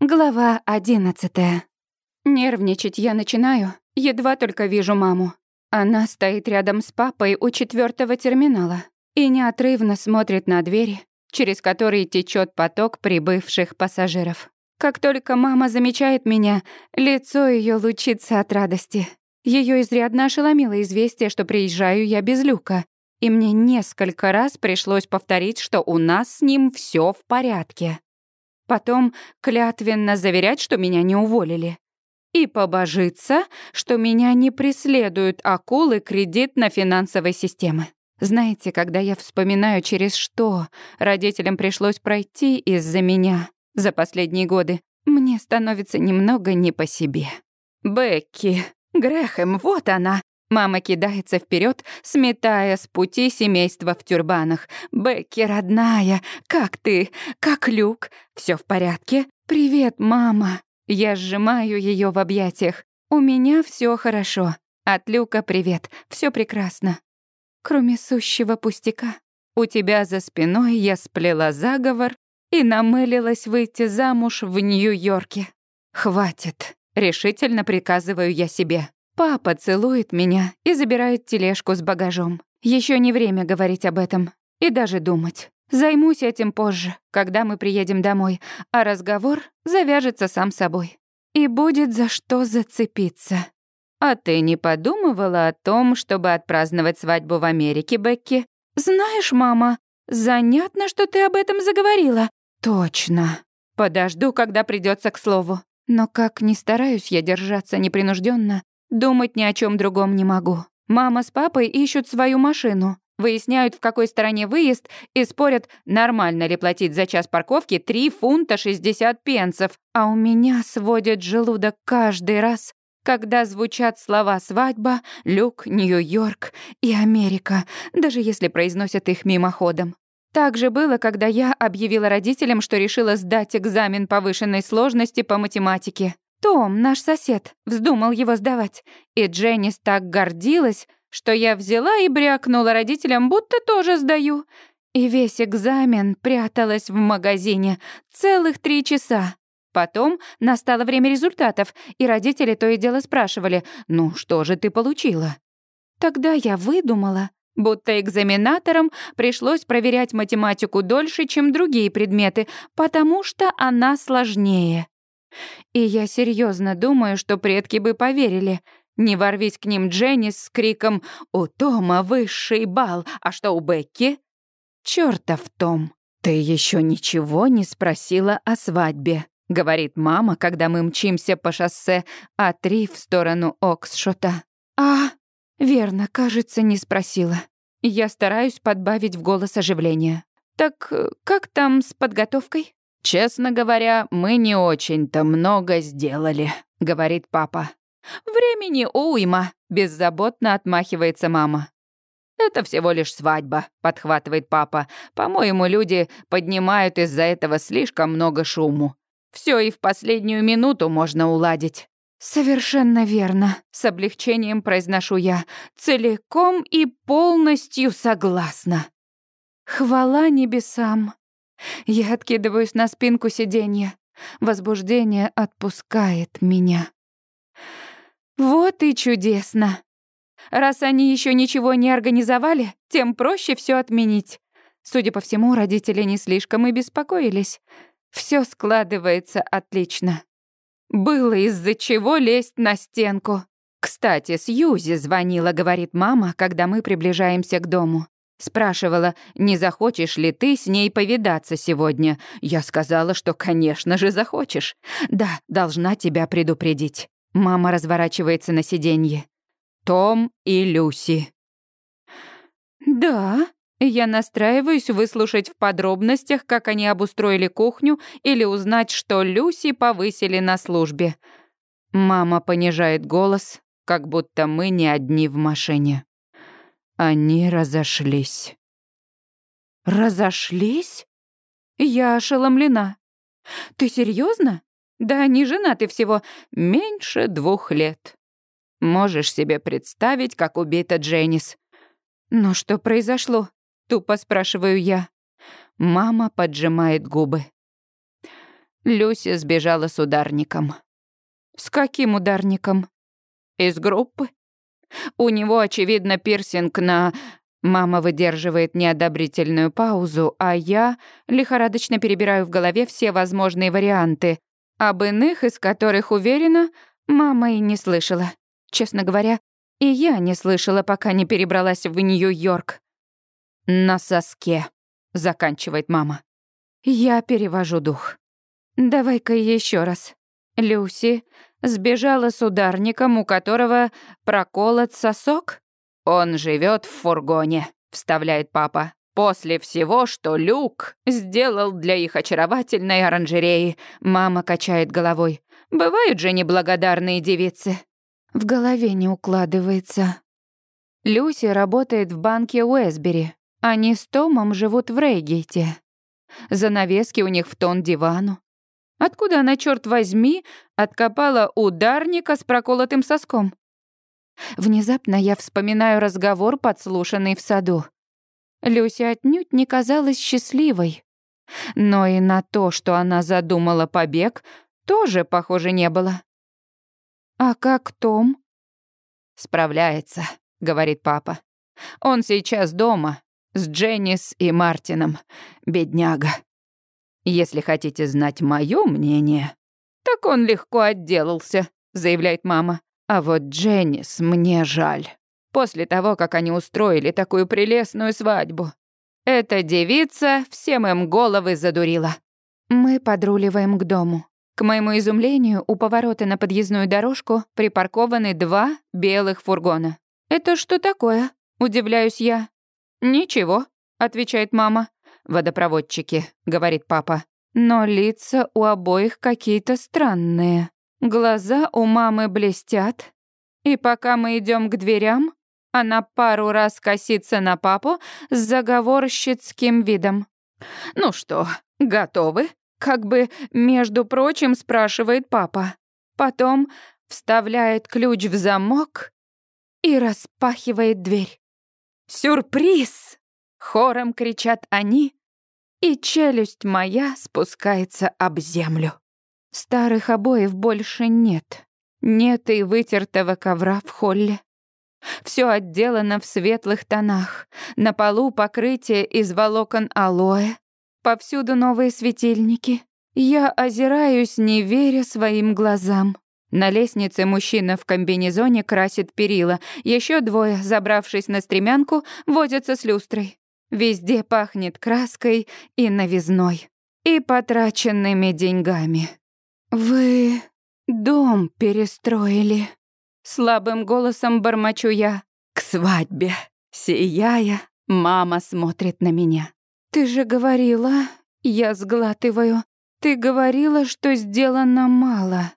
Глава одиннадцатая. Нервничать я начинаю, едва только вижу маму. Она стоит рядом с папой у четвертого терминала и неотрывно смотрит на двери, через которые течет поток прибывших пассажиров. Как только мама замечает меня, лицо ее лучится от радости. Ее изрядно ошеломило известие, что приезжаю я без люка, и мне несколько раз пришлось повторить, что у нас с ним все в порядке. Потом клятвенно заверять, что меня не уволили. И побожиться, что меня не преследуют акулы кредитно-финансовой системы. Знаете, когда я вспоминаю, через что родителям пришлось пройти из-за меня за последние годы, мне становится немного не по себе. «Бекки, Грэхэм, вот она!» Мама кидается вперед, сметая с пути семейства в тюрбанах. «Бекки, родная, как ты? Как Люк? Все в порядке? Привет, мама!» Я сжимаю ее в объятиях. «У меня все хорошо. От Люка привет. Все прекрасно. Кроме сущего пустяка. У тебя за спиной я сплела заговор и намылилась выйти замуж в Нью-Йорке. Хватит. Решительно приказываю я себе. Папа целует меня и забирает тележку с багажом. Еще не время говорить об этом и даже думать. Займусь этим позже, когда мы приедем домой, а разговор завяжется сам собой. И будет за что зацепиться. А ты не подумывала о том, чтобы отпраздновать свадьбу в Америке, Бекки? Знаешь, мама, занятно, что ты об этом заговорила. Точно. Подожду, когда придется к слову. Но как ни стараюсь я держаться непринужденно, Думать ни о чем другом не могу. Мама с папой ищут свою машину, выясняют, в какой стороне выезд, и спорят, нормально ли платить за час парковки 3 фунта 60 пенсов. А у меня сводит желудок каждый раз, когда звучат слова «свадьба», «люк», «Нью-Йорк» и «Америка», даже если произносят их мимоходом. Так же было, когда я объявила родителям, что решила сдать экзамен повышенной сложности по математике. Том, наш сосед, вздумал его сдавать. И Дженнис так гордилась, что я взяла и брякнула родителям, будто тоже сдаю. И весь экзамен пряталась в магазине целых три часа. Потом настало время результатов, и родители то и дело спрашивали, «Ну, что же ты получила?» Тогда я выдумала, будто экзаменаторам пришлось проверять математику дольше, чем другие предметы, потому что она сложнее. И я серьезно думаю, что предки бы поверили. Не ворвись к ним Дженнис с криком «У Тома высший бал, а что у Бекки?» «Чёртов Том, ты еще ничего не спросила о свадьбе», — говорит мама, когда мы мчимся по шоссе А3 в сторону Оксшота. «А, верно, кажется, не спросила». Я стараюсь подбавить в голос оживления. «Так э, как там с подготовкой?» «Честно говоря, мы не очень-то много сделали», — говорит папа. «Времени уйма», — беззаботно отмахивается мама. «Это всего лишь свадьба», — подхватывает папа. «По-моему, люди поднимают из-за этого слишком много шуму. Все и в последнюю минуту можно уладить». «Совершенно верно», — с облегчением произношу я. «Целиком и полностью согласна». Хвала небесам. Я откидываюсь на спинку сиденья. Возбуждение отпускает меня. Вот и чудесно. Раз они еще ничего не организовали, тем проще все отменить. Судя по всему, родители не слишком и беспокоились. Все складывается отлично. Было из-за чего лезть на стенку. Кстати, Сьюзи звонила, говорит мама, когда мы приближаемся к дому. Спрашивала, не захочешь ли ты с ней повидаться сегодня. Я сказала, что, конечно же, захочешь. Да, должна тебя предупредить. Мама разворачивается на сиденье. Том и Люси. Да, я настраиваюсь выслушать в подробностях, как они обустроили кухню, или узнать, что Люси повысили на службе. Мама понижает голос, как будто мы не одни в машине. Они разошлись. Разошлись? Я ошеломлена. Ты серьезно? Да они женаты всего меньше двух лет. Можешь себе представить, как убита Дженнис. Но что произошло? Тупо спрашиваю я. Мама поджимает губы. Люси сбежала с ударником. С каким ударником? Из группы. У него, очевидно, пирсинг на... Мама выдерживает неодобрительную паузу, а я лихорадочно перебираю в голове все возможные варианты, об иных из которых, уверена, мама и не слышала. Честно говоря, и я не слышала, пока не перебралась в Нью-Йорк. «На соске», — заканчивает мама. Я перевожу дух. Давай-ка еще раз. Люси сбежала с ударником, у которого проколот сосок? Он живет в фургоне, вставляет папа. После всего, что Люк сделал для их очаровательной оранжереи, мама качает головой. Бывают же неблагодарные девицы. В голове не укладывается. Люси работает в банке Уэсбери. Они с Томом живут в Рейгейте. Занавески у них в тон дивану. Откуда она, черт возьми, откопала ударника с проколотым соском? Внезапно я вспоминаю разговор, подслушанный в саду. Люся отнюдь не казалась счастливой. Но и на то, что она задумала побег, тоже, похоже, не было. «А как Том?» «Справляется», — говорит папа. «Он сейчас дома, с Дженнис и Мартином, бедняга. Если хотите знать мое мнение, так он легко отделался, заявляет мама. А вот Дженнис мне жаль. После того, как они устроили такую прелестную свадьбу. Эта девица всем им головы задурила. Мы подруливаем к дому. К моему изумлению, у поворота на подъездную дорожку припаркованы два белых фургона. «Это что такое?» — удивляюсь я. «Ничего», — отвечает мама. «Водопроводчики», — говорит папа. Но лица у обоих какие-то странные. Глаза у мамы блестят. И пока мы идем к дверям, она пару раз косится на папу с заговорщицким видом. «Ну что, готовы?» Как бы, между прочим, спрашивает папа. Потом вставляет ключ в замок и распахивает дверь. «Сюрприз!» — хором кричат они, и челюсть моя спускается об землю. Старых обоев больше нет. Нет и вытертого ковра в холле. Все отделано в светлых тонах. На полу покрытие из волокон алоэ. Повсюду новые светильники. Я озираюсь, не веря своим глазам. На лестнице мужчина в комбинезоне красит перила. Еще двое, забравшись на стремянку, возятся с люстрой. Везде пахнет краской и новизной. И потраченными деньгами. «Вы дом перестроили», — слабым голосом бормочу я. К свадьбе, сияя, мама смотрит на меня. «Ты же говорила...» Я сглатываю. «Ты говорила, что сделано мало».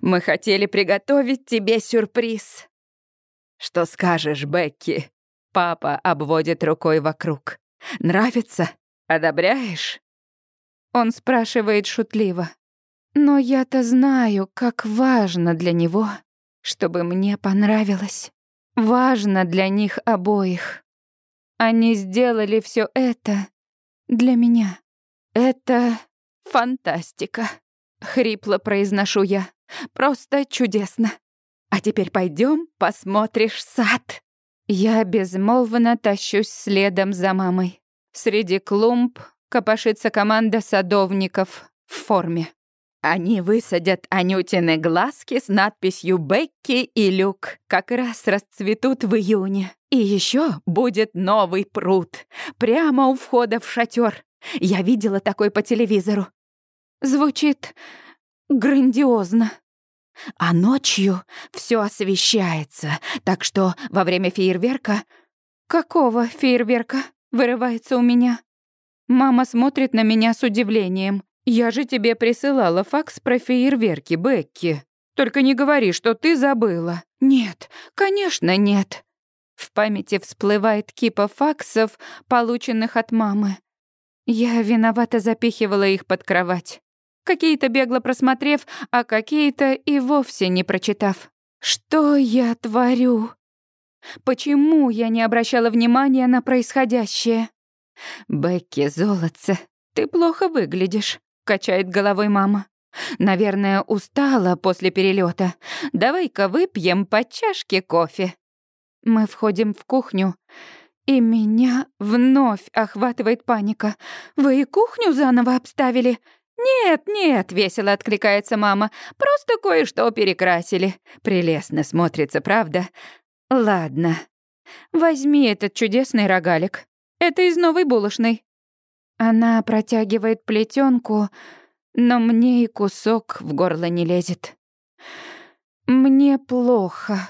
Мы хотели приготовить тебе сюрприз». «Что скажешь, Бекки?» Папа обводит рукой вокруг. «Нравится? Одобряешь?» Он спрашивает шутливо. «Но я-то знаю, как важно для него, чтобы мне понравилось. Важно для них обоих. Они сделали все это для меня. Это фантастика», — хрипло произношу я. Просто чудесно. А теперь пойдем, посмотришь сад. Я безмолвно тащусь следом за мамой. Среди клумб копошится команда садовников в форме. Они высадят Анютины глазки с надписью «Бекки» и «Люк». Как раз расцветут в июне. И еще будет новый пруд. Прямо у входа в шатер. Я видела такой по телевизору. Звучит грандиозно. А ночью все освещается, так что во время фейерверка... Какого фейерверка? Вырывается у меня. Мама смотрит на меня с удивлением. Я же тебе присылала факс про фейерверки, Бекки. Только не говори, что ты забыла. Нет, конечно, нет. В памяти всплывает кипа факсов, полученных от мамы. Я виновато запихивала их под кровать. Какие-то бегло просмотрев, а какие-то и вовсе не прочитав. Что я творю? Почему я не обращала внимания на происходящее? Бекки, золотце, ты плохо выглядишь. качает головой мама. Наверное, устала после перелета. Давай-ка выпьем по чашке кофе. Мы входим в кухню, и меня вновь охватывает паника. Вы и кухню заново обставили? «Нет, нет», — весело откликается мама, «просто кое-что перекрасили. Прелестно смотрится, правда? Ладно, возьми этот чудесный рогалик. Это из новой булочной». Она протягивает плетенку, но мне и кусок в горло не лезет. Мне плохо.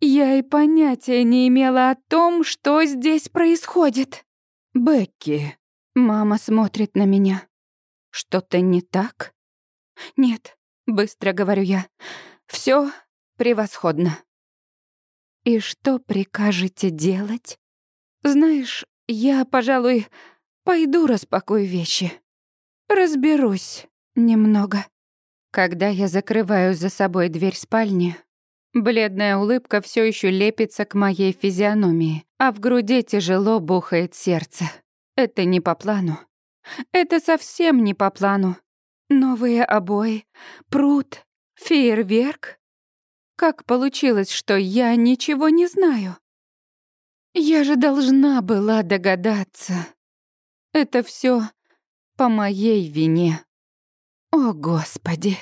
Я и понятия не имела о том, что здесь происходит. «Бекки», — мама смотрит на меня. Что-то не так? Нет, быстро говорю я. Все превосходно. И что прикажете делать? Знаешь, я, пожалуй, пойду распакую вещи. Разберусь немного. Когда я закрываю за собой дверь спальни, бледная улыбка все еще лепится к моей физиономии, а в груди тяжело бухает сердце. Это не по плану. Это совсем не по плану. Новые обои, пруд, фейерверк. Как получилось, что я ничего не знаю? Я же должна была догадаться. Это все по моей вине. О, Господи!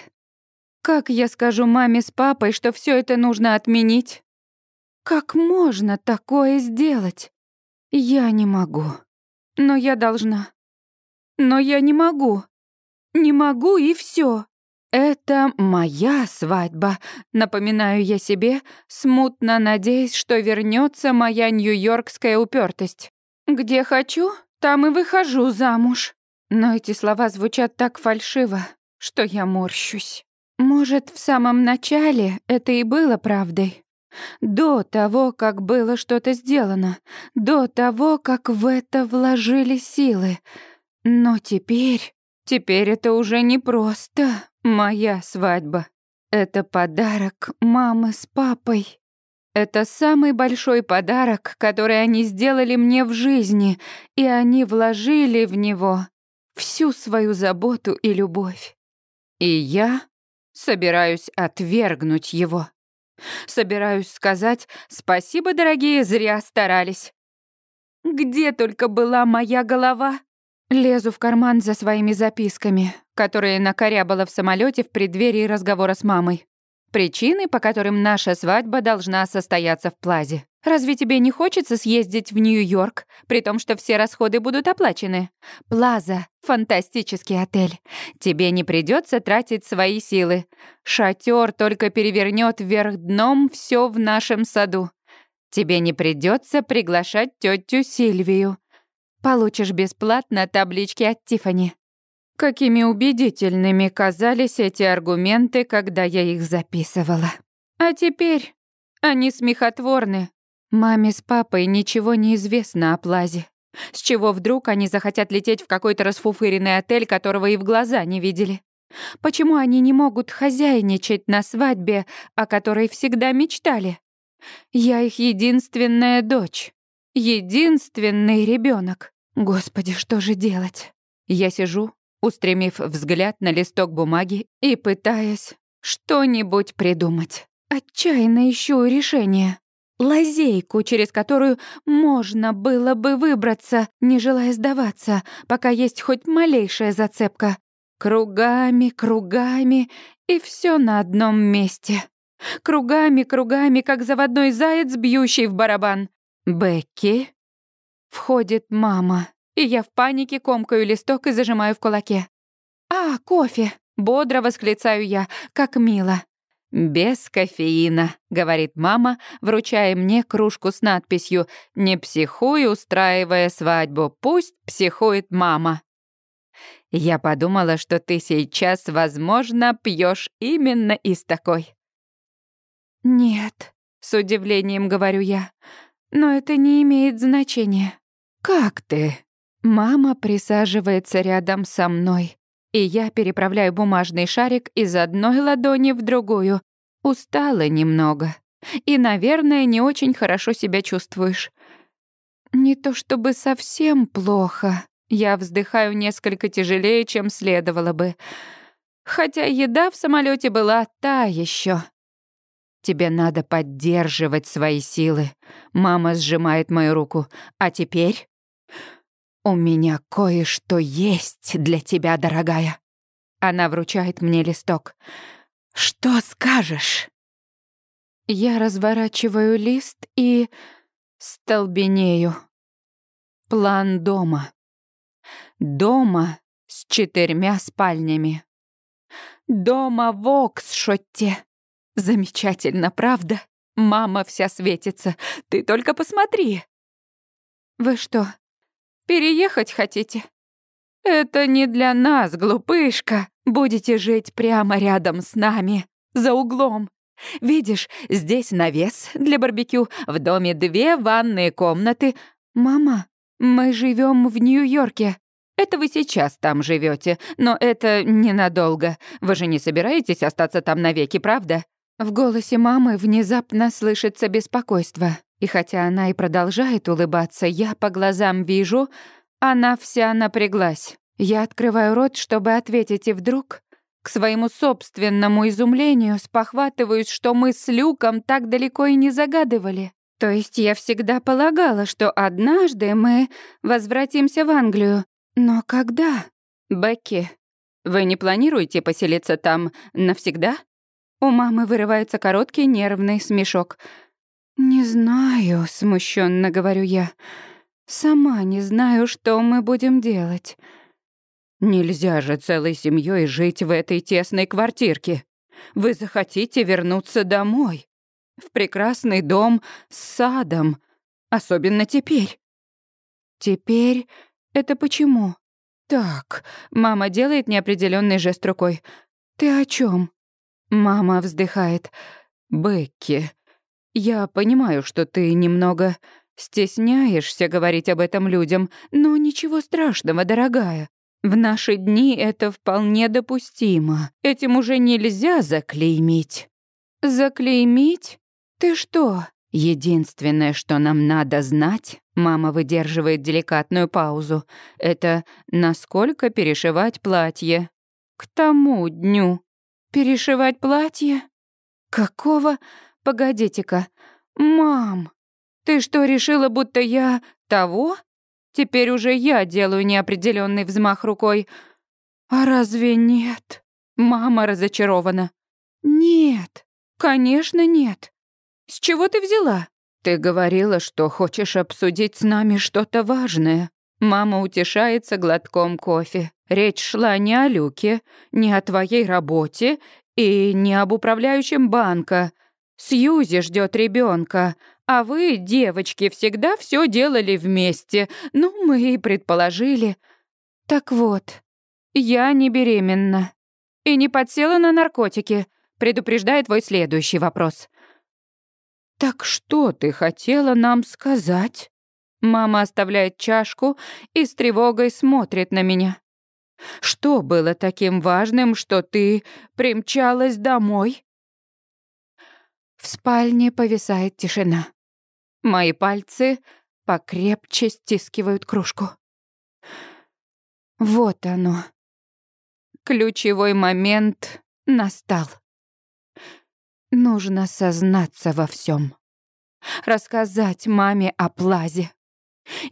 Как я скажу маме с папой, что все это нужно отменить? Как можно такое сделать? Я не могу. Но я должна. Но я не могу. Не могу и все. Это моя свадьба, напоминаю я себе, смутно надеясь, что вернется моя нью-йоркская упертость. Где хочу, там и выхожу замуж. Но эти слова звучат так фальшиво, что я морщусь. Может, в самом начале это и было правдой. До того, как было что-то сделано, до того, как в это вложили силы — но теперь... Теперь это уже не просто моя свадьба. Это подарок мамы с папой. Это самый большой подарок, который они сделали мне в жизни, и они вложили в него всю свою заботу и любовь. И я собираюсь отвергнуть его. Собираюсь сказать «Спасибо, дорогие, зря старались». Где только была моя голова, Лезу в карман за своими записками, которые накорябала в самолете в преддверии разговора с мамой. Причины, по которым наша свадьба должна состояться в Плазе. Разве тебе не хочется съездить в Нью-Йорк, при том, что все расходы будут оплачены? Плаза — фантастический отель. Тебе не придется тратить свои силы. Шатер только перевернет вверх дном все в нашем саду. Тебе не придется приглашать тетю Сильвию. Получишь бесплатно таблички от Тифани. Какими убедительными казались эти аргументы, когда я их записывала. А теперь они смехотворны. Маме с папой ничего не известно о Плазе. С чего вдруг они захотят лететь в какой-то расфуфыренный отель, которого и в глаза не видели? Почему они не могут хозяйничать на свадьбе, о которой всегда мечтали? Я их единственная дочь, единственный ребенок. Господи, что же делать? Я сижу, устремив взгляд на листок бумаги и пытаясь что-нибудь придумать. Отчаянно ищу решение. Лазейку, через которую можно было бы выбраться, не желая сдаваться, пока есть хоть малейшая зацепка. Кругами, кругами, и все на одном месте. Кругами, кругами, как заводной заяц, бьющий в барабан. Бекки Входит мама, и я в панике комкаю листок и зажимаю в кулаке. «А, кофе!» — бодро восклицаю я, как мило. «Без кофеина», — говорит мама, вручая мне кружку с надписью «Не психуй, устраивая свадьбу, пусть психует мама». Я подумала, что ты сейчас, возможно, пьешь именно из такой. «Нет», — с удивлением говорю я, — «но это не имеет значения. «Как ты?» Мама присаживается рядом со мной, и я переправляю бумажный шарик из одной ладони в другую. Устала немного. И, наверное, не очень хорошо себя чувствуешь. Не то чтобы совсем плохо. Я вздыхаю несколько тяжелее, чем следовало бы. Хотя еда в самолете была та еще. Тебе надо поддерживать свои силы. Мама сжимает мою руку. А теперь у меня кое-что есть для тебя, дорогая. Она вручает мне листок. Что скажешь? Я разворачиваю лист и столбенею. План дома. Дома с четырьмя спальнями. Дома в Оксшотте. Замечательно, правда? Мама вся светится. Ты только посмотри. Вы что, переехать хотите? Это не для нас, глупышка. Будете жить прямо рядом с нами, за углом. Видишь, здесь навес для барбекю, в доме две ванные комнаты. Мама, мы живем в Нью-Йорке. Это вы сейчас там живете, но это ненадолго. Вы же не собираетесь остаться там навеки, правда? В голосе мамы внезапно слышится беспокойство. И хотя она и продолжает улыбаться, я по глазам вижу, она вся напряглась. Я открываю рот, чтобы ответить, и вдруг, к своему собственному изумлению, спохватываюсь, что мы с Люком так далеко и не загадывали. То есть я всегда полагала, что однажды мы возвратимся в Англию. Но когда? Бекки, вы не планируете поселиться там навсегда? У мамы вырывается короткий нервный смешок. «Не знаю», — смущенно говорю я. «Сама не знаю, что мы будем делать». «Нельзя же целой семьей жить в этой тесной квартирке. Вы захотите вернуться домой, в прекрасный дом с садом, особенно теперь». «Теперь это почему?» «Так», — мама делает неопределенный жест рукой. «Ты о чем? Мама вздыхает. «Бекки, я понимаю, что ты немного стесняешься говорить об этом людям, но ничего страшного, дорогая. В наши дни это вполне допустимо. Этим уже нельзя заклеймить». «Заклеймить? Ты что?» Единственное, что нам надо знать, мама выдерживает деликатную паузу, это насколько перешивать платье. К тому дню. Перешивать платье? Какого? Погодите-ка. Мам, ты что, решила, будто я того? Теперь уже я делаю неопределенный взмах рукой. А разве нет? Мама разочарована. Нет, конечно, нет. С чего ты взяла? Ты говорила, что хочешь обсудить с нами что-то важное. Мама утешается глотком кофе. Речь шла не о Люке, не о твоей работе и не об управляющем банка. Сьюзи ждет ребенка, а вы, девочки, всегда все делали вместе. Ну, мы и предположили. Так вот, я не беременна и не подсела на наркотики, предупреждает твой следующий вопрос. Так что ты хотела нам сказать? Мама оставляет чашку и с тревогой смотрит на меня. «Что было таким важным, что ты примчалась домой?» В спальне повисает тишина. Мои пальцы покрепче стискивают кружку. Вот оно. Ключевой момент настал. Нужно сознаться во всем. Рассказать маме о плазе.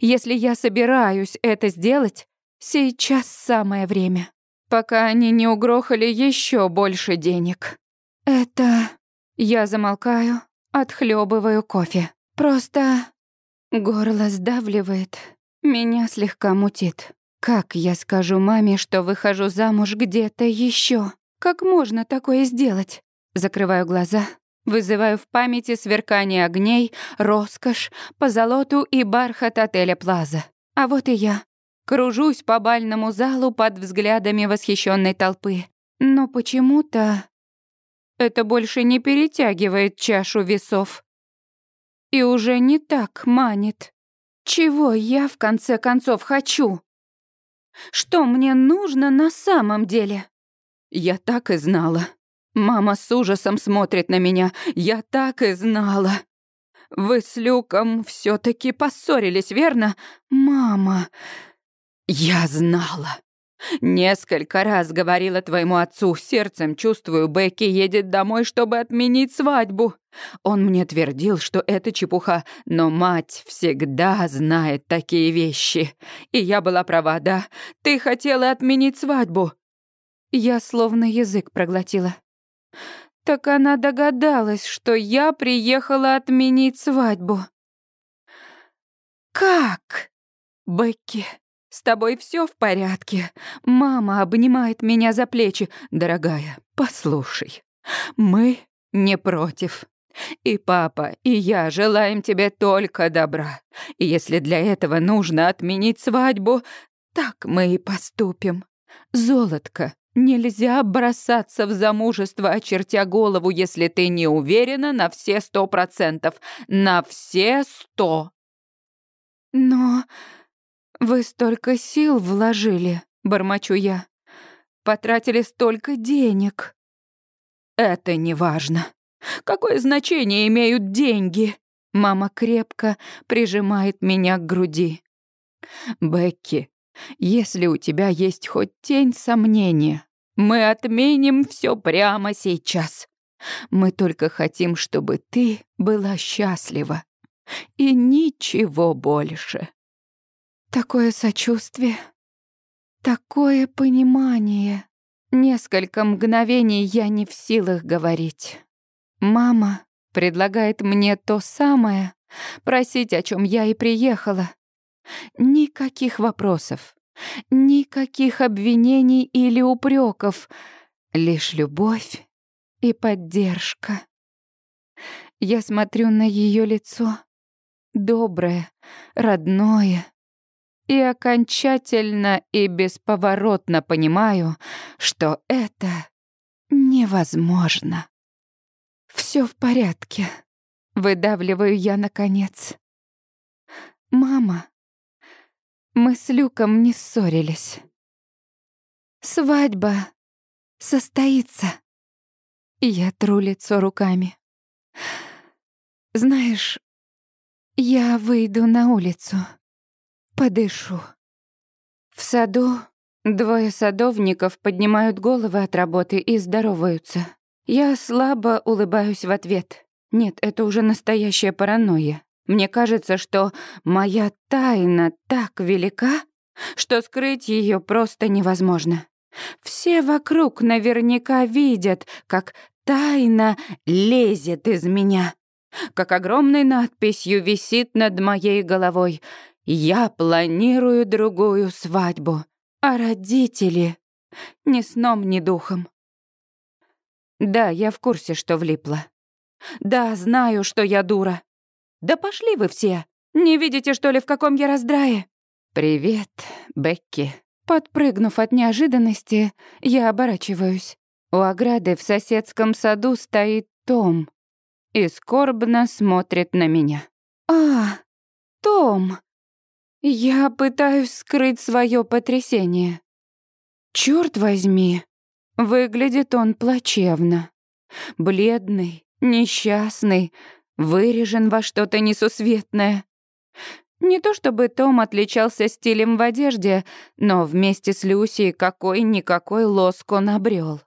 Если я собираюсь это сделать, сейчас самое время, пока они не угрохали еще больше денег. Это... Я замолкаю, отхлебываю кофе. Просто горло сдавливает, меня слегка мутит. Как я скажу маме, что выхожу замуж где-то еще? Как можно такое сделать? Закрываю глаза, Вызываю в памяти сверкание огней, роскошь, позолоту и бархат отеля Плаза. А вот и я. Кружусь по бальному залу под взглядами восхищенной толпы. Но почему-то это больше не перетягивает чашу весов. И уже не так манит. Чего я, в конце концов, хочу? Что мне нужно на самом деле? Я так и знала. Мама с ужасом смотрит на меня. Я так и знала. Вы с Люком все таки поссорились, верно? Мама. Я знала. Несколько раз говорила твоему отцу, сердцем чувствую, Бекки едет домой, чтобы отменить свадьбу. Он мне твердил, что это чепуха, но мать всегда знает такие вещи. И я была права, да? Ты хотела отменить свадьбу. Я словно язык проглотила. Так она догадалась, что я приехала отменить свадьбу. Как? Бекки, с тобой все в порядке? Мама обнимает меня за плечи. Дорогая, послушай, мы не против. И папа, и я желаем тебе только добра. И если для этого нужно отменить свадьбу, так мы и поступим. Золотко, нельзя бросаться в замужество, очертя голову, если ты не уверена на все сто процентов. На все сто. Но вы столько сил вложили, бормочу я. Потратили столько денег. Это не важно. Какое значение имеют деньги? Мама крепко прижимает меня к груди. Бекки, если у тебя есть хоть тень сомнения, мы отменим все прямо сейчас. Мы только хотим, чтобы ты была счастлива. И ничего больше. Такое сочувствие, такое понимание. Несколько мгновений я не в силах говорить. Мама предлагает мне то самое, просить, о чем я и приехала. Никаких вопросов, никаких обвинений или упреков, лишь любовь и поддержка. Я смотрю на ее лицо, доброе, родное, и окончательно и бесповоротно понимаю, что это невозможно. Все в порядке. Выдавливаю я наконец. Мама, мы с Люком не ссорились. Свадьба состоится. Я тру лицо руками. Знаешь, я выйду на улицу, подышу. В саду двое садовников поднимают головы от работы и здороваются. Я слабо улыбаюсь в ответ. Нет, это уже настоящая паранойя. Мне кажется, что моя тайна так велика, что скрыть ее просто невозможно. Все вокруг наверняка видят, как тайна лезет из меня, как огромной надписью висит над моей головой «Я планирую другую свадьбу», а родители ни сном, ни духом. Да, я в курсе, что влипла. Да, знаю, что я дура. Да пошли вы все. Не видите, что ли, в каком я раздрае? Привет, Бекки. Подпрыгнув от неожиданности, я оборачиваюсь. У ограды в соседском саду стоит Том и скорбно смотрит на меня. «А, Том!» Я пытаюсь скрыть свое потрясение. Черт возьми, Выглядит он плачевно. Бледный, несчастный, вырежен во что-то несусветное. Не то чтобы Том отличался стилем в одежде, но вместе с Люси какой-никакой лоск он обрел.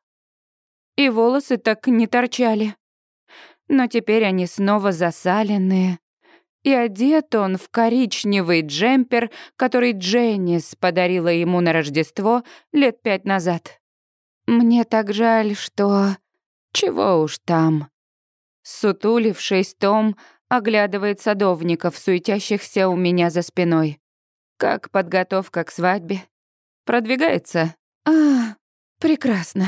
И волосы так не торчали. Но теперь они снова засаленные. И одет он в коричневый джемпер, который Дженнис подарила ему на Рождество лет пять назад. Мне так жаль, что... Чего уж там. Сутулившись, Том оглядывает садовников, суетящихся у меня за спиной. Как подготовка к свадьбе? Продвигается? А, прекрасно.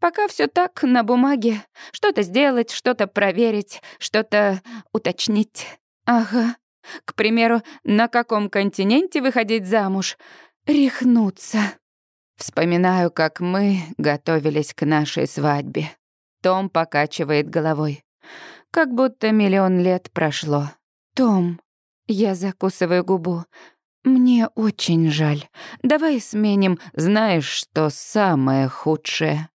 Пока все так, на бумаге. Что-то сделать, что-то проверить, что-то уточнить. Ага. К примеру, на каком континенте выходить замуж? Рехнуться. Вспоминаю, как мы готовились к нашей свадьбе. Том покачивает головой. Как будто миллион лет прошло. Том, я закусываю губу. Мне очень жаль. Давай сменим, знаешь, что самое худшее.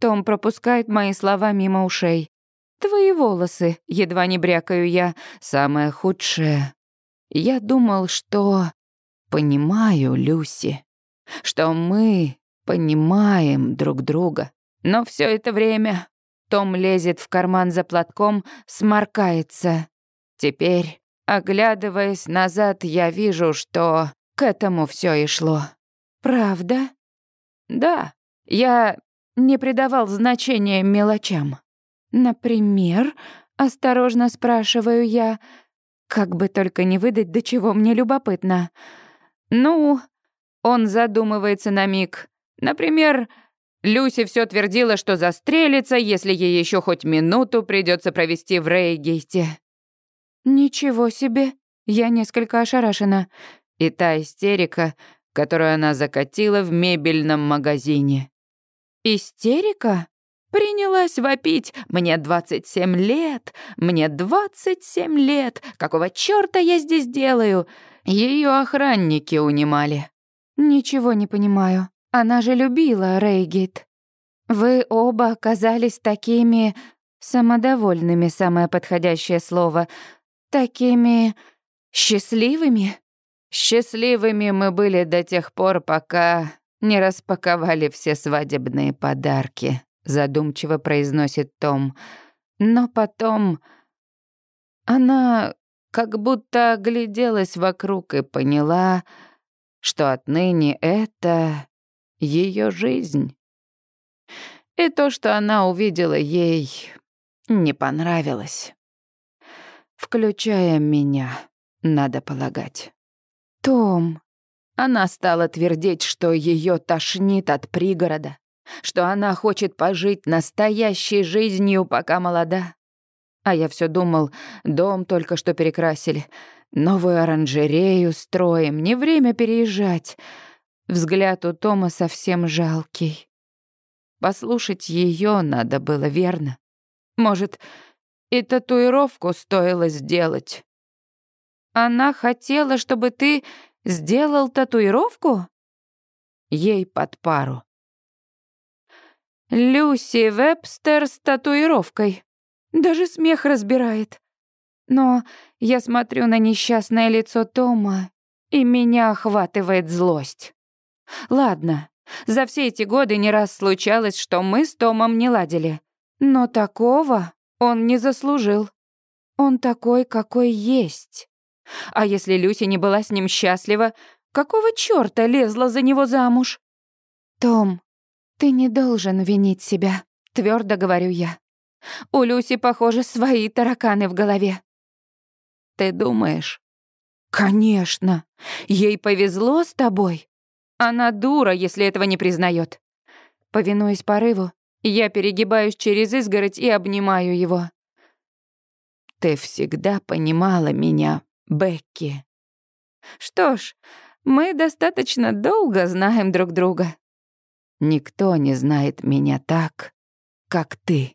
Том пропускает мои слова мимо ушей. Твои волосы, едва не брякаю я, самое худшее. Я думал, что понимаю, Люси, что мы понимаем друг друга. Но все это время том лезет в карман за платком, сморкается. Теперь, оглядываясь назад, я вижу, что к этому все и шло. Правда? Да, я не придавал значения мелочам. Например, осторожно спрашиваю я, как бы только не выдать, до чего мне любопытно. Ну, он задумывается на миг. Например, Люси все твердила, что застрелится, если ей еще хоть минуту придется провести в Рейгейте. Ничего себе, я несколько ошарашена. И та истерика, которую она закатила в мебельном магазине. Истерика? Принялась вопить. «Мне 27 лет! Мне 27 лет! Какого чёрта я здесь делаю?» Ее охранники унимали. «Ничего не понимаю. Она же любила Рейгит. Вы оба оказались такими... самодовольными, самое подходящее слово. Такими... счастливыми?» «Счастливыми мы были до тех пор, пока не распаковали все свадебные подарки», задумчиво произносит Том. Но потом она как будто огляделась вокруг и поняла, что отныне это ее жизнь. И то, что она увидела, ей не понравилось. Включая меня, надо полагать. Том. Она стала твердить, что ее тошнит от пригорода, что она хочет пожить настоящей жизнью, пока молода. А я все думал, дом только что перекрасили, новую оранжерею строим, не время переезжать. Взгляд у Тома совсем жалкий. Послушать ее надо было, верно? Может, и татуировку стоило сделать. Она хотела, чтобы ты сделал татуировку? Ей под пару. Люси Вебстер с татуировкой. Даже смех разбирает. Но я смотрю на несчастное лицо Тома, и меня охватывает злость. Ладно, за все эти годы не раз случалось, что мы с Томом не ладили. Но такого он не заслужил. Он такой, какой есть. А если Люси не была с ним счастлива, какого чёрта лезла за него замуж? Том, ты не должен винить себя, твердо говорю я. У Люси, похоже, свои тараканы в голове. Ты думаешь? Конечно. Ей повезло с тобой. Она дура, если этого не признает. Повинуясь порыву, я перегибаюсь через изгородь и обнимаю его. Ты всегда понимала меня, Бекки. Что ж, мы достаточно долго знаем друг друга. Никто не знает меня так, как ты.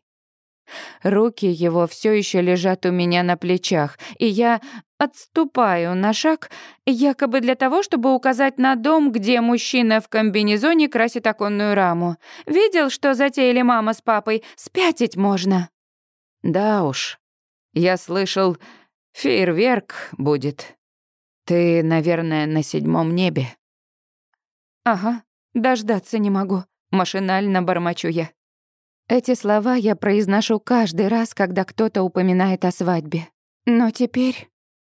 Руки его все еще лежат у меня на плечах, и я отступаю на шаг, якобы для того, чтобы указать на дом, где мужчина в комбинезоне красит оконную раму. Видел, что затеяли мама с папой? Спятить можно. Да уж. Я слышал, фейерверк будет. Ты, наверное, на седьмом небе. Ага, дождаться не могу. Машинально бормочу я. Эти слова я произношу каждый раз, когда кто-то упоминает о свадьбе. Но теперь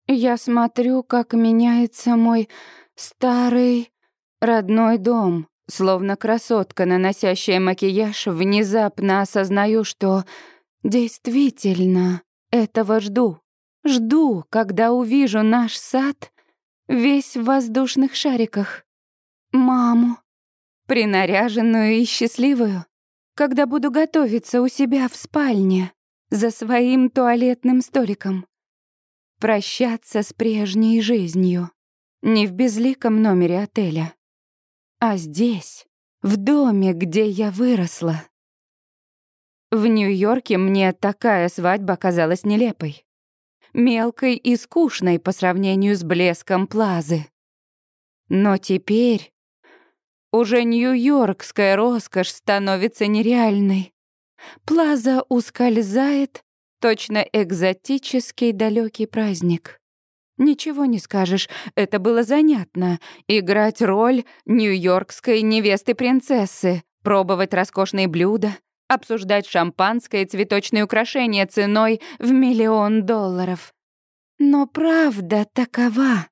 я смотрю, как меняется мой старый родной дом. Словно красотка, наносящая макияж, внезапно осознаю, что действительно этого жду. Жду, когда увижу наш сад весь в воздушных шариках. Маму, принаряженную и счастливую когда буду готовиться у себя в спальне за своим туалетным столиком. Прощаться с прежней жизнью. Не в безликом номере отеля, а здесь, в доме, где я выросла. В Нью-Йорке мне такая свадьба казалась нелепой. Мелкой и скучной по сравнению с блеском плазы. Но теперь уже нью-йоркская роскошь становится нереальной. Плаза ускользает, точно экзотический далекий праздник. Ничего не скажешь, это было занятно. Играть роль нью-йоркской невесты-принцессы, пробовать роскошные блюда, обсуждать шампанское и цветочные украшения ценой в миллион долларов. Но правда такова.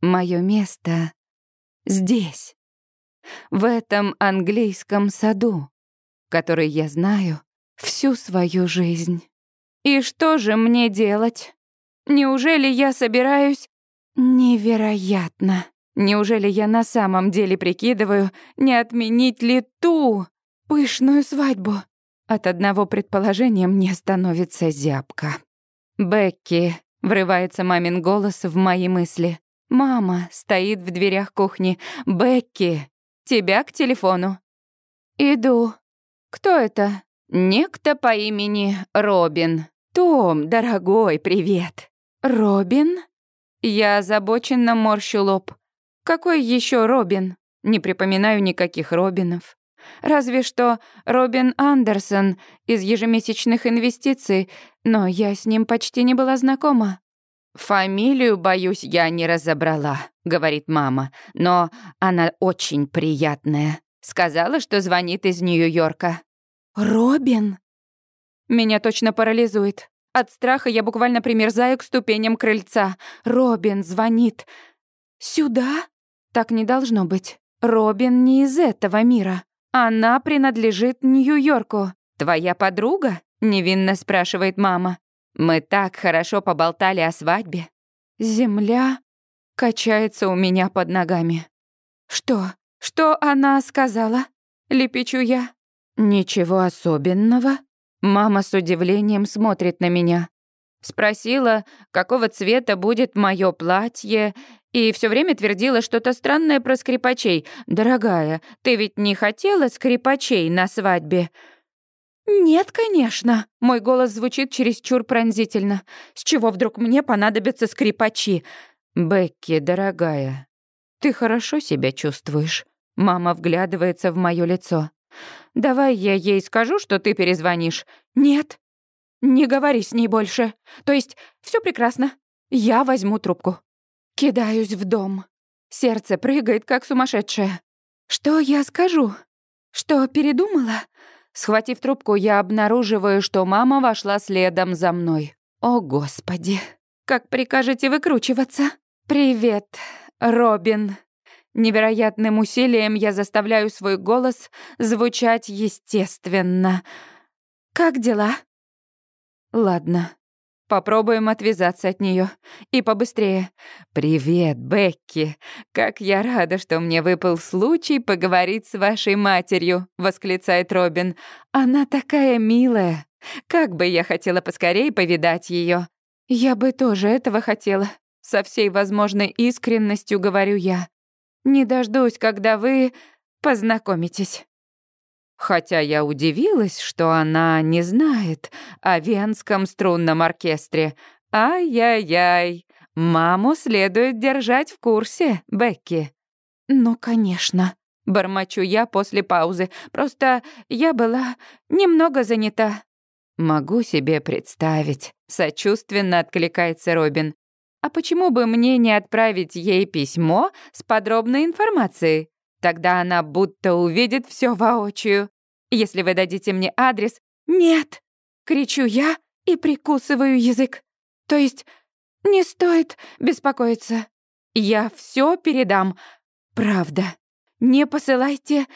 Моё место здесь, в этом английском саду, который я знаю всю свою жизнь. И что же мне делать? Неужели я собираюсь... Невероятно. Неужели я на самом деле прикидываю, не отменить ли ту пышную свадьбу? От одного предположения мне становится зябко. «Бекки», — врывается мамин голос в мои мысли. «Мама» стоит в дверях кухни. «Бекки, тебя к телефону». «Иду». «Кто это?» «Некто по имени Робин». «Том, дорогой, привет». «Робин?» Я озабоченно морщу лоб. «Какой еще Робин?» Не припоминаю никаких Робинов. Разве что Робин Андерсон из ежемесячных инвестиций, но я с ним почти не была знакома. «Фамилию, боюсь, я не разобрала», — говорит мама, «но она очень приятная. Сказала, что звонит из Нью-Йорка». «Робин?» Меня точно парализует. От страха я буквально примерзаю к ступеням крыльца. Робин звонит. «Сюда?» Так не должно быть. Робин не из этого мира. Она принадлежит Нью-Йорку. Твоя подруга? Невинно спрашивает мама. Мы так хорошо поболтали о свадьбе. Земля качается у меня под ногами. Что? Что она сказала? Лепечу я. Ничего особенного. Мама с удивлением смотрит на меня. Спросила, какого цвета будет мое платье, и все время твердила что-то странное про скрипачей. «Дорогая, ты ведь не хотела скрипачей на свадьбе?» «Нет, конечно», — мой голос звучит чересчур пронзительно. «С чего вдруг мне понадобятся скрипачи?» «Бекки, дорогая, ты хорошо себя чувствуешь?» Мама вглядывается в мое лицо. Давай я ей скажу, что ты перезвонишь. Нет. Не говори с ней больше. То есть все прекрасно. Я возьму трубку. Кидаюсь в дом. Сердце прыгает, как сумасшедшее. Что я скажу? Что передумала? Схватив трубку, я обнаруживаю, что мама вошла следом за мной. О, Господи. Как прикажете выкручиваться? Привет, Робин. Невероятным усилием я заставляю свой голос звучать естественно. «Как дела?» «Ладно, попробуем отвязаться от нее И побыстрее. «Привет, Бекки! Как я рада, что мне выпал случай поговорить с вашей матерью!» — восклицает Робин. «Она такая милая! Как бы я хотела поскорее повидать ее. «Я бы тоже этого хотела!» Со всей возможной искренностью говорю я. Не дождусь, когда вы познакомитесь». Хотя я удивилась, что она не знает о Венском струнном оркестре. Ай-яй-яй, маму следует держать в курсе, Бекки. «Ну, конечно», — бормочу я после паузы. «Просто я была немного занята». «Могу себе представить», — сочувственно откликается Робин. А почему бы мне не отправить ей письмо с подробной информацией? Тогда она будто увидит все воочию. Если вы дадите мне адрес... Нет! Кричу я и прикусываю язык. То есть не стоит беспокоиться. Я все передам. Правда. Не посылайте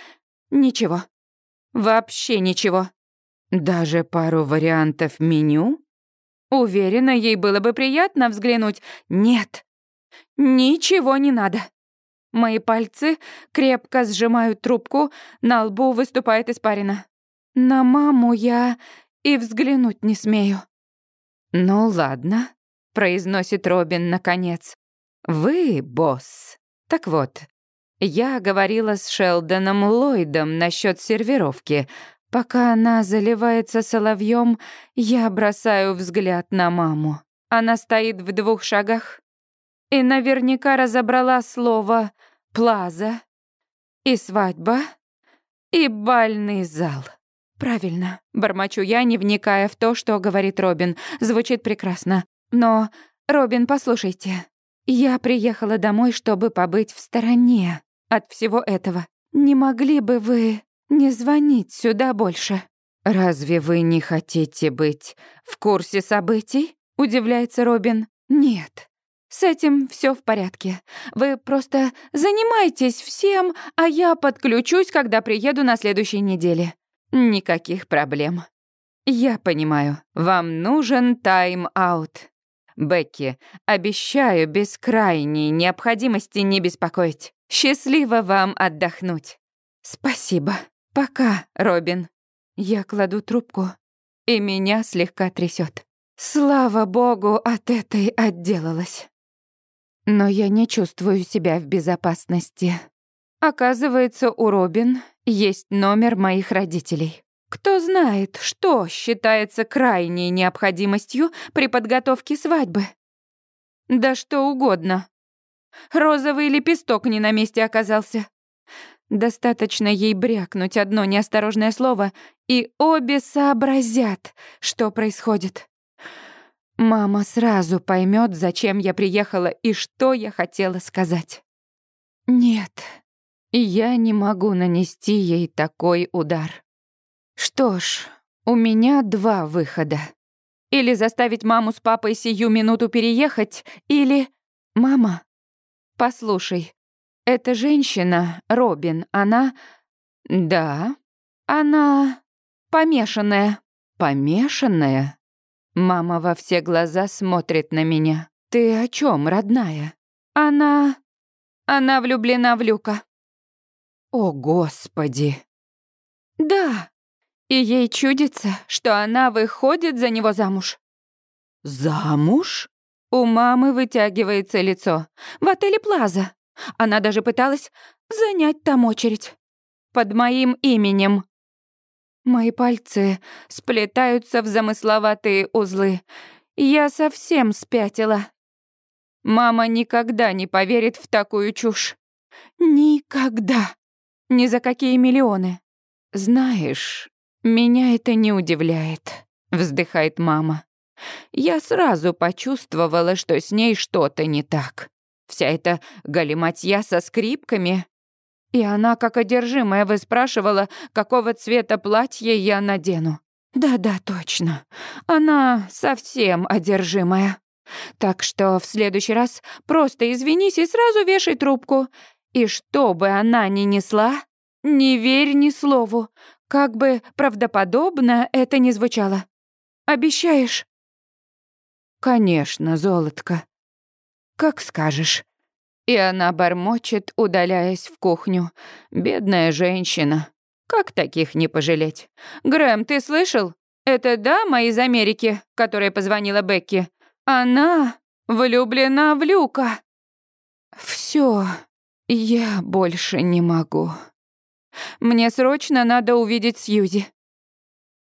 ничего. Вообще ничего. Даже пару вариантов меню? Уверена, ей было бы приятно взглянуть. Нет, ничего не надо. Мои пальцы крепко сжимают трубку, на лбу выступает испарина. На маму я и взглянуть не смею. «Ну ладно», — произносит Робин наконец. «Вы босс. Так вот, я говорила с Шелдоном Ллойдом насчет сервировки. Пока она заливается соловьем, я бросаю взгляд на маму. Она стоит в двух шагах и наверняка разобрала слово «плаза» и «свадьба» и «бальный зал». Правильно, бормочу я, не вникая в то, что говорит Робин. Звучит прекрасно. Но Робин, послушайте. Я приехала домой, чтобы побыть в стороне от всего этого. Не могли бы вы не звонить сюда больше? Разве вы не хотите быть в курсе событий? Удивляется Робин. Нет. С этим все в порядке. Вы просто занимайтесь всем, а я подключусь, когда приеду на следующей неделе. Никаких проблем. Я понимаю, вам нужен тайм-аут. Бекки, обещаю без крайней необходимости не беспокоить. Счастливо вам отдохнуть. Спасибо. Пока, Робин. Я кладу трубку, и меня слегка трясет. Слава богу, от этой отделалась. Но я не чувствую себя в безопасности. Оказывается, у Робин есть номер моих родителей. Кто знает, что считается крайней необходимостью при подготовке свадьбы? Да что угодно. Розовый лепесток не на месте оказался. Достаточно ей брякнуть одно неосторожное слово, и обе сообразят, что происходит. Мама сразу поймет, зачем я приехала и что я хотела сказать. Нет, я не могу нанести ей такой удар. Что ж, у меня два выхода. Или заставить маму с папой сию минуту переехать, или... Мама, послушай, эта женщина, Робин, она... Да, она помешанная. Помешанная? Мама во все глаза смотрит на меня. Ты о чем, родная? Она... Она влюблена в Люка. О, Господи. Да, и ей чудится, что она выходит за него замуж. Замуж? У мамы вытягивается лицо. В отеле Плаза. Она даже пыталась занять там очередь. Под моим именем. Мои пальцы сплетаются в замысловатые узлы. Я совсем спятила. Мама никогда не поверит в такую чушь. Никогда. Ни за какие миллионы. Знаешь, меня это не удивляет, вздыхает мама. Я сразу почувствовала, что с ней что-то не так. Вся эта галиматья со скрипками. И она, как одержимая, выспрашивала, какого цвета платье я надену. Да-да, точно. Она совсем одержимая. Так что в следующий раз просто извинись и сразу вешай трубку. И что бы она ни несла, не верь ни слову, как бы правдоподобно это ни звучало. Обещаешь? Конечно, золотко. Как скажешь. И она бормочет, удаляясь в кухню. Бедная женщина. Как таких не пожалеть? Грэм, ты слышал? Это дама из Америки, которая позвонила Бекки. Она влюблена в Люка. Все, я больше не могу. Мне срочно надо увидеть Сьюзи.